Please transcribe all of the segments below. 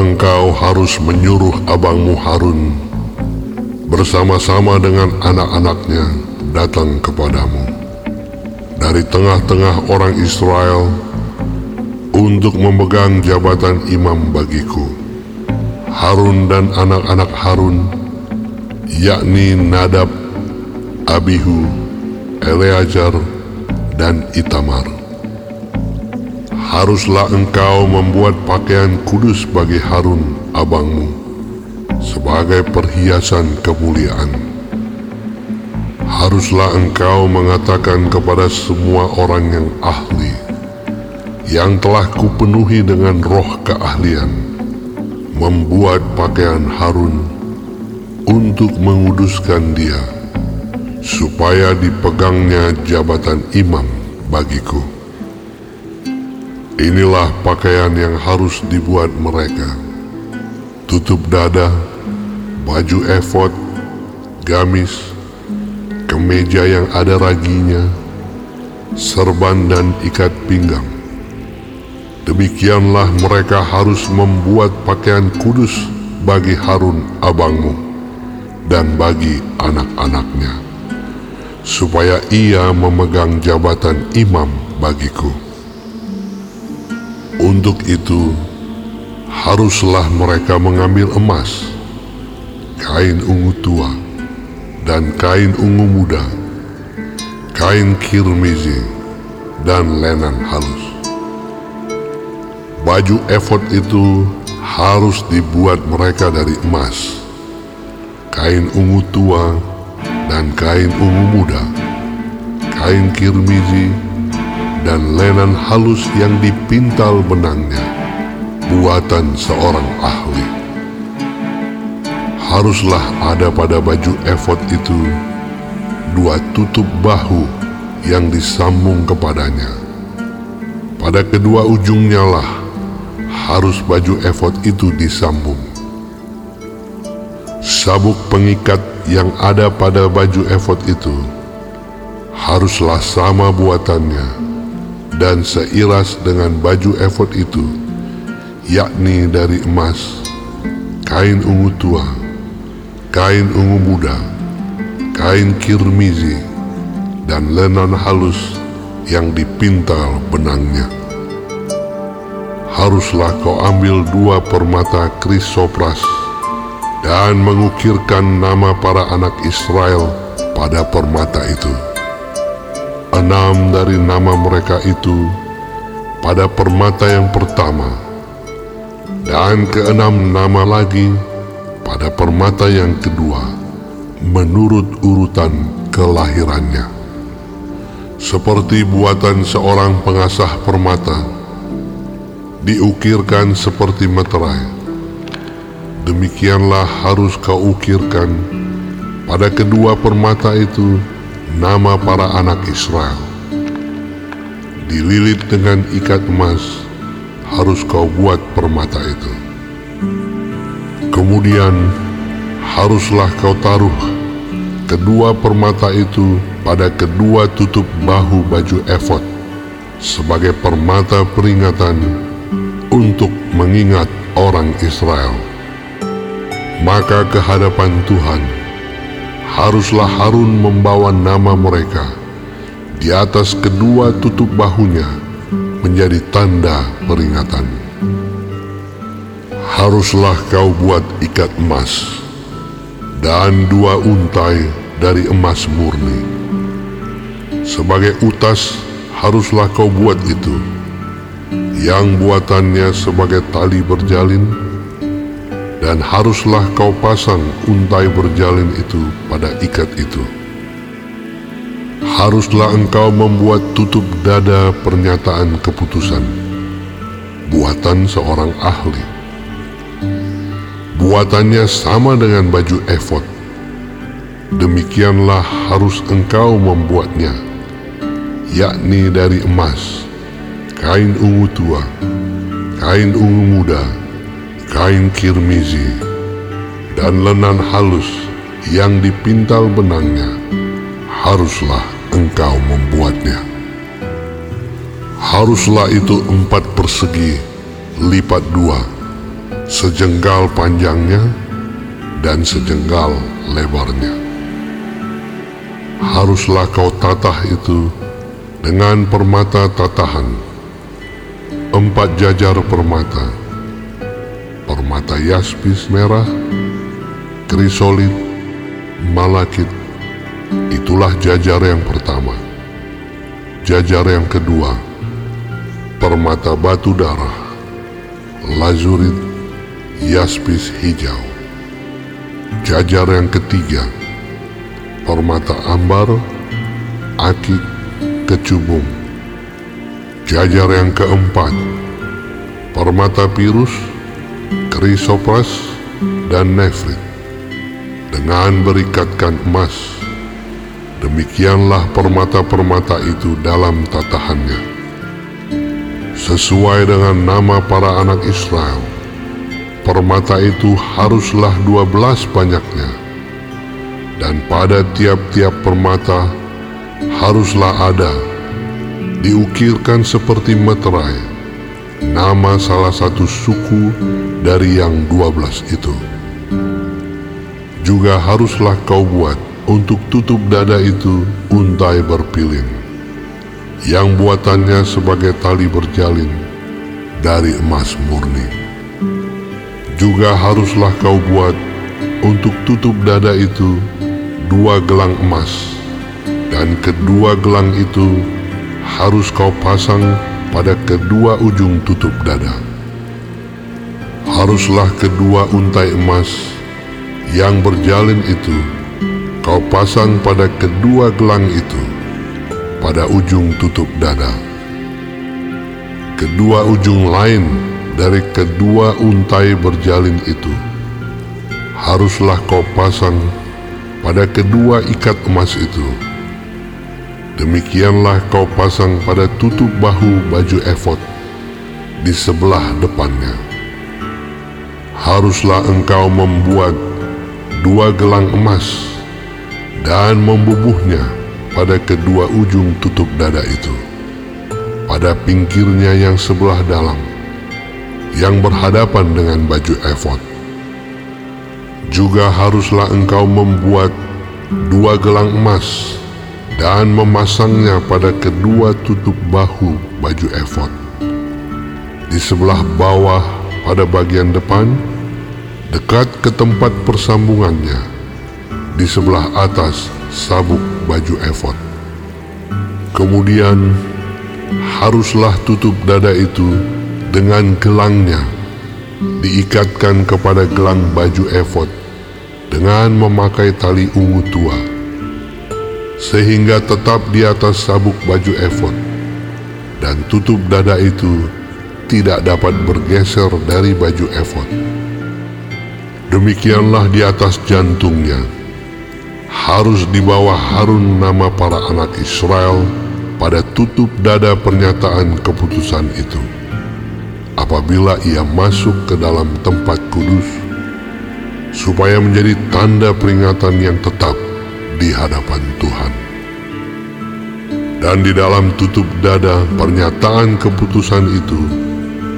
engkau harus menyuruh abangmu Harun bersama-sama dengan anak-anaknya datang kepadamu dari tengah-tengah orang Israel untuk memegang jabatan imam bagiku. Harun dan anak-anak Harun, yakni Nadab, Abihu, Eleazar, dan Itamar. Haruslah engkau membuat pakaian kudus bagi Harun, abangmu, sebagai perhiasan kemuliaan. Haruslah engkau mengatakan kepada semua orang yang ahli, yang telah kupenuhi dengan roh keahlian, membuat pakaian Harun untuk menguduskan dia, supaya dipegangnya jabatan imam bagiku. Inilah pakaian yang harus dibuat mereka. Tutup dada, baju efod, gamis, kemeja yang ada raginya, serban dan ikat pinggang. Demikianlah mereka harus membuat pakaian kudus bagi Harun abangmu dan bagi anak-anaknya, supaya ia memegang jabatan imam bagiku. Untuk itu, haruslah mereka mengambil emas, kain ungu tua, dan kain ungu muda, kain kirmizi, dan lenan halus. Baju efod itu harus dibuat mereka dari emas, kain ungu tua, dan kain ungu muda, kain kirmizi, dan lenan halus yang dipintal benangnya, buatan seorang ahli. Haruslah ada pada baju efod itu dua tutup bahu yang disambung kepadanya. Pada kedua ujungnya lah harus baju efod itu disambung. Sabuk pengikat yang ada pada baju efod itu haruslah sama buatannya dan seiras dengan baju efod itu, yakni dari emas, kain ungu tua, kain ungu muda, kain kirmizi, dan lenan halus yang dipintal benangnya. Haruslah kau ambil dua permata krisopras dan mengukirkan nama para anak Israel pada permata itu enam dari nama mereka itu pada permata yang pertama, dan keenam nama lagi pada permata yang kedua, menurut urutan kelahirannya. Seperti buatan seorang pengasah permata, diukirkan seperti meterai. Demikianlah harus kau ukirkan pada kedua permata itu nama para anak Israel. Dililit dengan ikat emas, harus kau buat permata itu. Kemudian, haruslah kau taruh kedua permata itu pada kedua tutup bahu baju efod sebagai permata peringatan untuk mengingat orang Israel. Maka kehadapan Tuhan, haruslah Harun membawa nama mereka di atas kedua tutup bahunya menjadi tanda peringatan. Haruslah kau buat ikat emas dan dua untai dari emas murni. Sebagai utas haruslah kau buat itu, yang buatannya sebagai tali berjalin, dan haruslah kau pasang untai berjalin itu pada ikat itu. Haruslah engkau membuat tutup dada pernyataan keputusan, buatan seorang ahli. Buatannya sama dengan baju efod. Demikianlah harus engkau membuatnya, yakni dari emas, kain ungu tua, kain ungu muda, kain kirmizi, dan lenan halus yang dipintal benangnya, haruslah engkau membuatnya. Haruslah itu empat persegi lipat dua, sejengkal panjangnya dan sejengkal lebarnya. Haruslah kau tatah itu dengan permata tatahan, empat jajar permata, permata yaspis merah, krisolit, malakit, itulah jajar yang pertama. Jajar yang kedua, permata batu darah, lazurit, yaspis hijau. Jajar yang ketiga, permata ambar, akik, kecubung. Jajar yang keempat, permata pirus, krisopras, dan nefrit. Dengan berikatkan emas, demikianlah permata-permata itu dalam tatahannya. Sesuai dengan nama para anak Israel, permata itu haruslah dua belas banyaknya dan pada tiap-tiap permata haruslah ada diukirkan seperti meterai nama salah satu suku dari yang dua belas itu. Juga haruslah kau buat untuk tutup dada itu untai berpilin, yang buatannya sebagai tali berjalin dari emas murni. Juga haruslah kau buat untuk tutup dada itu dua gelang emas, dan kedua gelang itu harus kau pasang pada kedua ujung tutup dada. Haruslah kedua untai emas yang berjalin itu kau pasang pada kedua gelang itu pada ujung tutup dada. Kedua ujung lain dari kedua untai berjalin itu haruslah kau pasang pada kedua ikat emas itu. Demikianlah kau pasang pada tutup bahu baju efod di sebelah depannya. Haruslah engkau membuat dua gelang emas dan membubuhnya pada kedua ujung tutup dada itu, pada pinggirnya yang sebelah dalam, yang berhadapan dengan baju efod juga haruslah engkau membuat dua gelang emas dan memasangnya pada kedua tutup bahu baju efod. Di sebelah bawah pada bagian depan, dekat ke tempat persambungannya, di sebelah atas sabuk baju efod. Kemudian haruslah tutup dada itu dengan gelangnya diikatkan kepada gelang baju efod dengan memakai tali ungu tua, sehingga tetap di atas sabuk baju efod, dan tutup dada itu tidak dapat bergeser dari baju efod. Demikianlah di atas jantungnya, harus di bawah Harun nama para anak Israel pada tutup dada pernyataan keputusan itu. Apabila ia masuk ke dalam tempat kudus, supaya menjadi tanda peringatan yang tetap di hadapan Tuhan. Dan di dalam tutup dada pernyataan keputusan itu,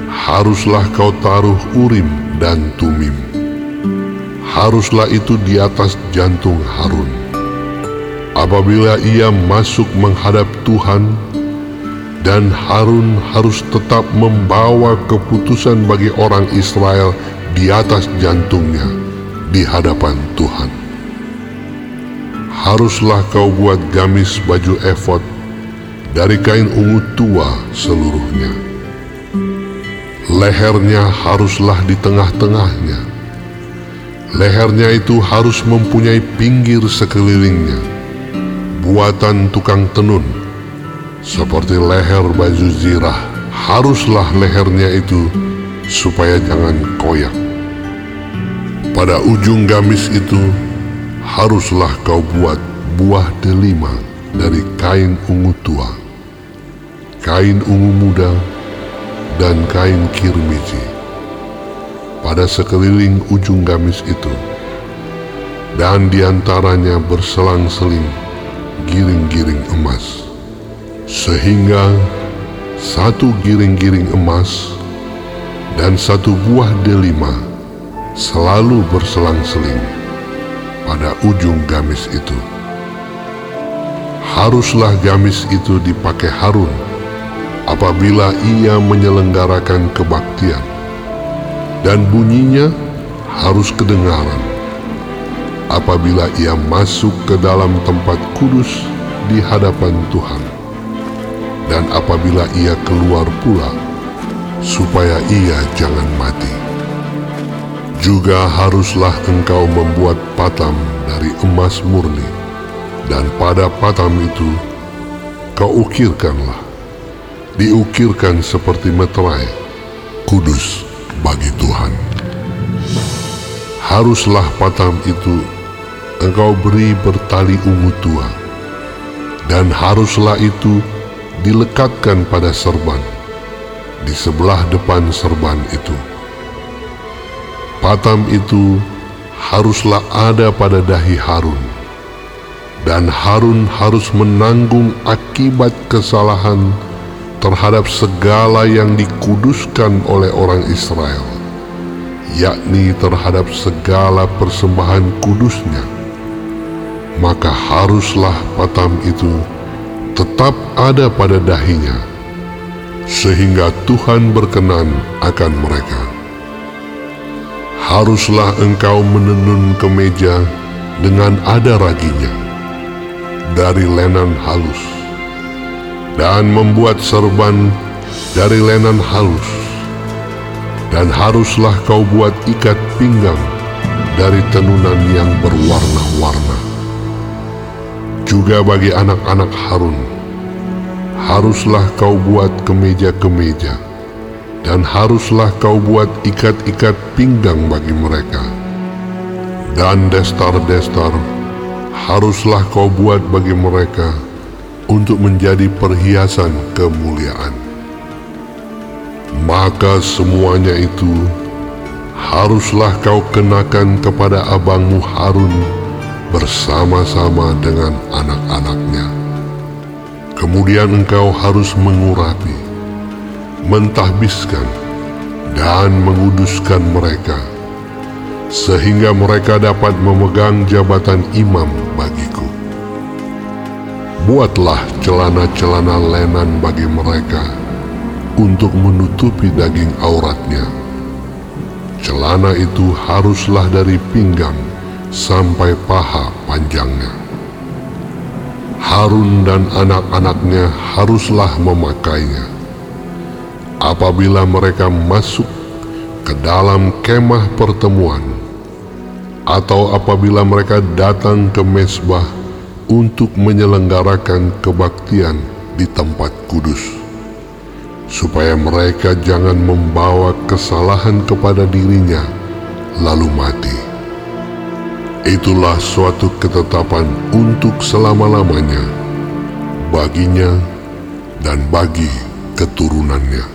haruslah kau taruh urim dan tumim. Haruslah itu di atas jantung Harun. Apabila ia masuk menghadap Tuhan, dan Harun harus tetap membawa keputusan bagi orang Israel di atas jantungnya di hadapan Tuhan. Haruslah kau buat gamis baju efod dari kain ungu tua seluruhnya. Lehernya haruslah di tengah-tengahnya. Lehernya itu harus mempunyai pinggir sekelilingnya, buatan tukang tenun, seperti leher baju zirah. Haruslah lehernya itu supaya jangan koyak. Pada ujung gamis itu haruslah kau buat buah delima dari kain ungu tua, kain ungu muda, dan kain kirmiji. Pada sekeliling ujung gamis itu, dan di antaranya berselang-seling giring-giring emas, sehingga satu giring-giring emas dan satu buah delima selalu berselang-seling pada ujung gamis itu. Haruslah gamis itu dipakai Harun apabila ia menyelenggarakan kebaktian, dan bunyinya harus kedengaran apabila ia masuk ke dalam tempat kudus di hadapan Tuhan, dan apabila ia keluar pula, supaya ia jangan mati. Juga haruslah engkau membuat patam dari emas murni, dan pada patam itu kau ukirkanlah, diukirkan seperti meterai, kudus bagi Tuhan. Haruslah patam itu engkau beri bertali ungu tua, dan haruslah itu dilekatkan pada serban di sebelah depan serban itu. Patam itu haruslah ada pada dahi Harun, dan Harun harus menanggung akibat kesalahan terhadap segala yang dikuduskan oleh orang Israel, yakni terhadap segala persembahan kudusnya. Maka haruslah patam itu tetap ada pada dahinya, sehingga Tuhan berkenan akan mereka. Haruslah engkau menenun kemeja dengan ada raginya dari lenan halus dan membuat serban dari lenan halus. Dan haruslah kau buat ikat pinggang dari tenunan yang berwarna-warna. Juga bagi anak-anak Harun haruslah kau buat kemeja-kemeja dan haruslah kau buat ikat-ikat pinggang bagi mereka. Dan destar-destar haruslah kau buat bagi mereka untuk menjadi perhiasan kemuliaan. Maka semuanya itu haruslah kau kenakan kepada abangmu Harun bersama-sama dengan anak-anaknya. Kemudian engkau harus mengurapi mentahbiskan dan menguduskan mereka sehingga mereka dapat memegang jabatan imam bagiku. Buatlah celana-celana lenan bagi mereka untuk menutupi daging auratnya. Celana itu haruslah dari pinggang sampai paha panjangnya. Harun dan anak-anaknya haruslah memakainya apabila mereka masuk ke dalam kemah pertemuan atau apabila mereka datang ke mesbah untuk menyelenggarakan kebaktian di tempat kudus supaya mereka jangan membawa kesalahan kepada dirinya lalu mati. Itulah suatu ketetapan untuk selama-lamanya baginya dan bagi keturunannya